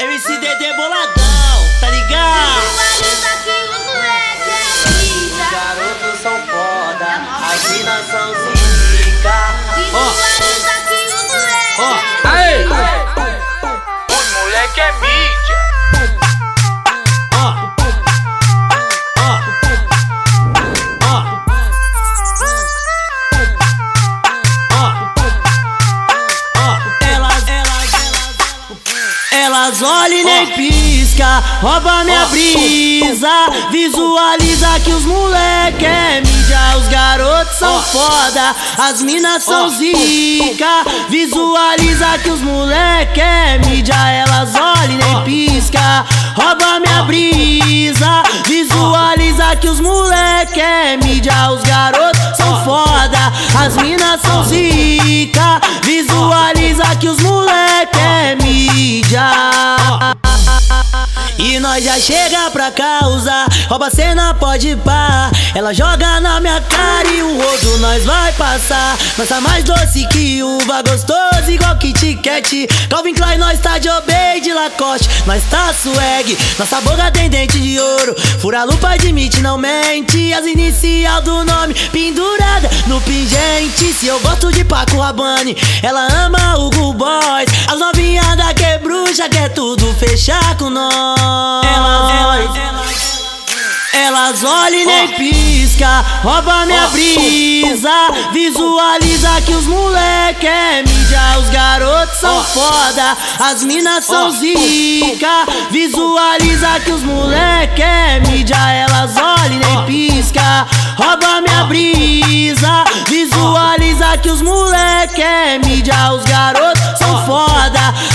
MCDD boladão, tá ligado? Garotos são foda, as minas são zica. Ó, Aê! Os moleque é mídia. Elas, olham e nem pisca, rouba minha brisa. Visualiza que os moleque é mídia, os garotos são foda, as minas são zica. Visualiza que os moleque é mídia, elas olham e nem pisca, rouba minha brisa. Visualiza que os moleque é mídia, os garotos são foda, as minas são zica. Visualiza que os moleque é mídia. E nós já chega pra causar. Rouba cena, pode pá. Ela joga na minha cara e o rodo nós vai passar. Nós tá mais doce que uva Gostoso igual Kit Kat. Calvin Klein, nós tá de Obey de Lacoste. Nós tá swag Nossa boca tem dente de ouro. Fura lupa, admite, não mente. As inicial do nome pendurada no pingente. Se eu gosto de Paco Rabanne Ela ama o Boys bruxa Quer tudo fechar com nós. Elas, elas, elas elas. olham e nem pisca, rouba minha brisa. Visualiza que os moleque é mídia, os garotos são foda, as minas são zica. Visualiza que os moleque é mídia, elas olham e nem pisca, rouba minha brisa. Visualiza que os moleque é mídia, os garotos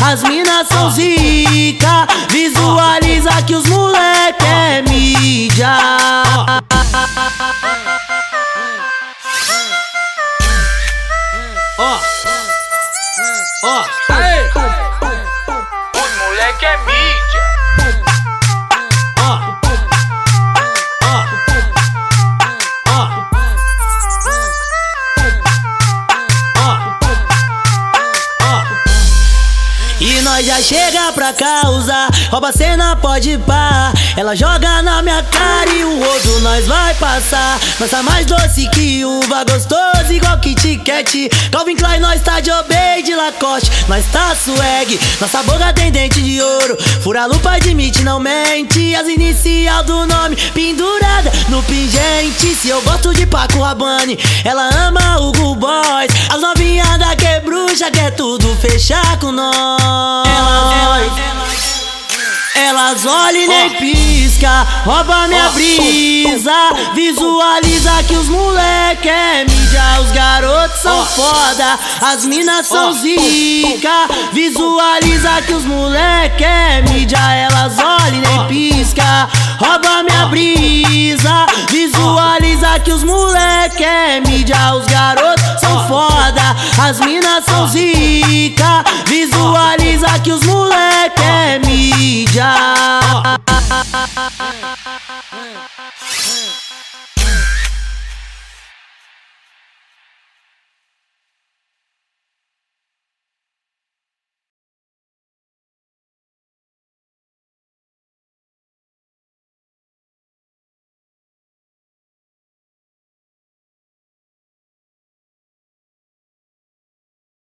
as minas são zica. Visualiza que os moleque é mídia. Ó, ó, E nós já chega pra causar. Rouba cena, pode pá. Ela joga na minha cara e o rodo nós vai passar. Nós tá mais doce que uva Gostoso igual Kit Kat. Calvin Klein, nós tá de Obey de Lacoste. Nós tá swag Nossa boca tem dente de ouro. Fura lupa, admite, não mente. As inicial do nome pendurada no pingente. Se eu gosto de Paco Rabanne Ela ama o Boys. As novinhas da que Quer tudo fechar com nós. Elas, elas, elas olham e nem pisca, rouba minha brisa. Visualiza que os moleque é mídia, os garotos são foda, as minas são zica. Visualiza que os moleque é mídia, elas olham e nem pisca, rouba minha brisa. Visualiza que os moleque as minas são zica. Visualiza que os moleque é mídia.